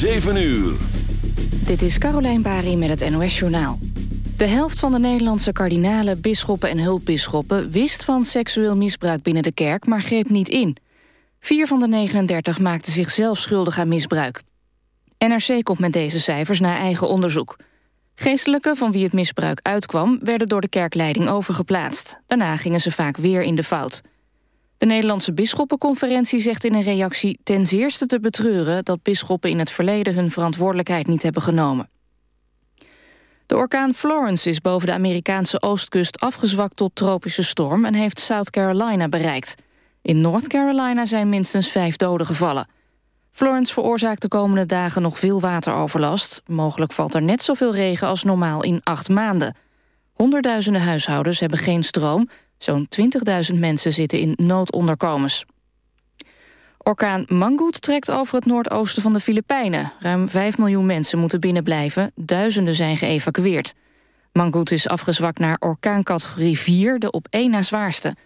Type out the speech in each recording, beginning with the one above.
7 uur. Dit is Carolijn Bari met het NOS Journaal. De helft van de Nederlandse kardinalen, bisschoppen en hulpbisschoppen... wist van seksueel misbruik binnen de kerk, maar greep niet in. Vier van de 39 maakten zichzelf schuldig aan misbruik. NRC komt met deze cijfers na eigen onderzoek. Geestelijken van wie het misbruik uitkwam... werden door de kerkleiding overgeplaatst. Daarna gingen ze vaak weer in de fout. De Nederlandse Bisschoppenconferentie zegt in een reactie... ten zeerste te betreuren dat bisschoppen in het verleden... hun verantwoordelijkheid niet hebben genomen. De orkaan Florence is boven de Amerikaanse oostkust afgezwakt tot tropische storm... en heeft South Carolina bereikt. In North Carolina zijn minstens vijf doden gevallen. Florence veroorzaakt de komende dagen nog veel wateroverlast. Mogelijk valt er net zoveel regen als normaal in acht maanden. Honderdduizenden huishoudens hebben geen stroom... Zo'n 20.000 mensen zitten in noodonderkomens. Orkaan Mangut trekt over het noordoosten van de Filipijnen. Ruim 5 miljoen mensen moeten binnenblijven. Duizenden zijn geëvacueerd. Mangut is afgezwakt naar orkaancategorie 4, de op één na zwaarste.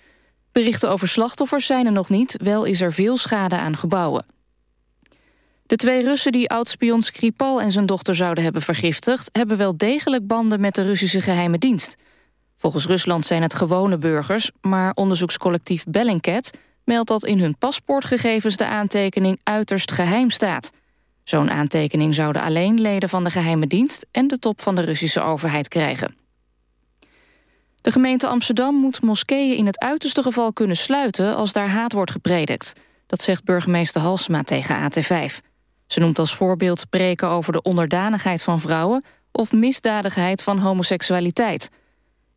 Berichten over slachtoffers zijn er nog niet. Wel is er veel schade aan gebouwen. De twee Russen die oudspion Skripal en zijn dochter zouden hebben vergiftigd... hebben wel degelijk banden met de Russische geheime dienst... Volgens Rusland zijn het gewone burgers, maar onderzoekscollectief Bellingcat meldt dat in hun paspoortgegevens de aantekening uiterst geheim staat. Zo'n aantekening zouden alleen leden van de geheime dienst en de top van de Russische overheid krijgen. De gemeente Amsterdam moet moskeeën in het uiterste geval kunnen sluiten als daar haat wordt gepredikt. Dat zegt burgemeester Halsema tegen AT5. Ze noemt als voorbeeld spreken over de onderdanigheid van vrouwen of misdadigheid van homoseksualiteit.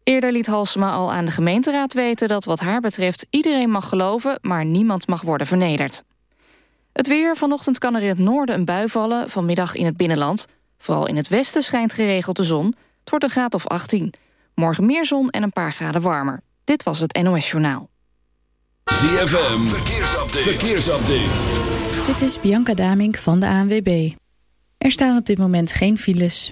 Eerder liet Halsema al aan de gemeenteraad weten dat wat haar betreft iedereen mag geloven, maar niemand mag worden vernederd. Het weer, vanochtend kan er in het noorden een bui vallen, vanmiddag in het binnenland. Vooral in het westen schijnt geregeld de zon. Het wordt een graad of 18. Morgen meer zon en een paar graden warmer. Dit was het NOS Journaal. ZFM, verkeersupdate. verkeersupdate. Dit is Bianca Damink van de ANWB. Er staan op dit moment geen files.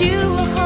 you a home.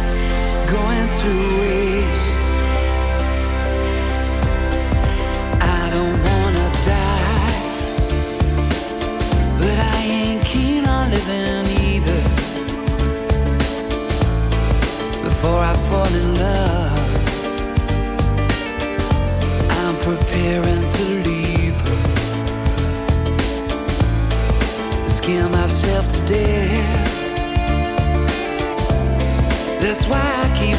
going to waste. I don't wanna die, but I ain't keen on living either. Before I fall in love, I'm preparing to leave her. Scare myself to death. That's why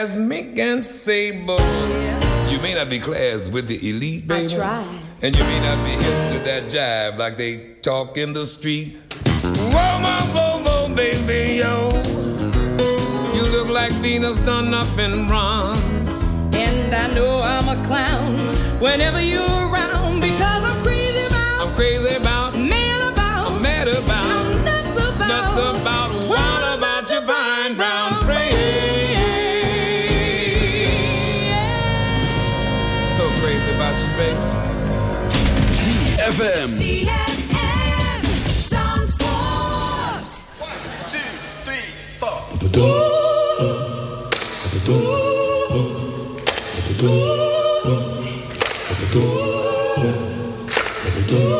As Mick and sable. You may not be class with the elite, baby. I try. And you may not be hip to that jive like they talk in the street. Whoa, whoa, whoa, whoa, baby, yo. You look like Venus done up in bronze. And I know I'm a clown whenever you ZFM. Zandvoort. 1, 2, 3,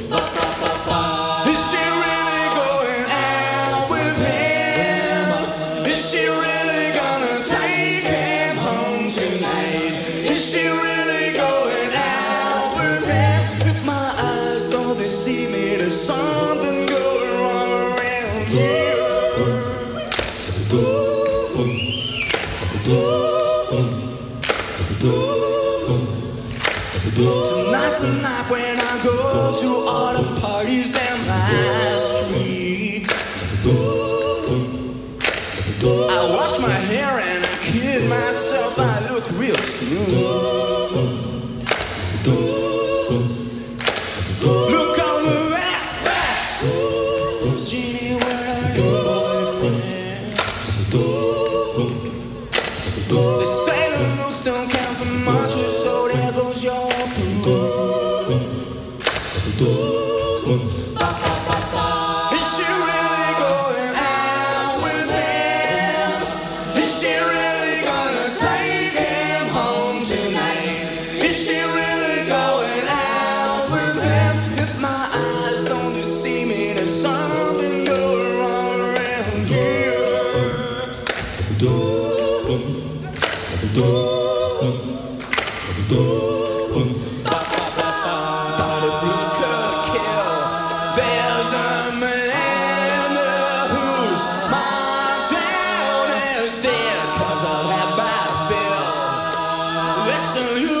salute.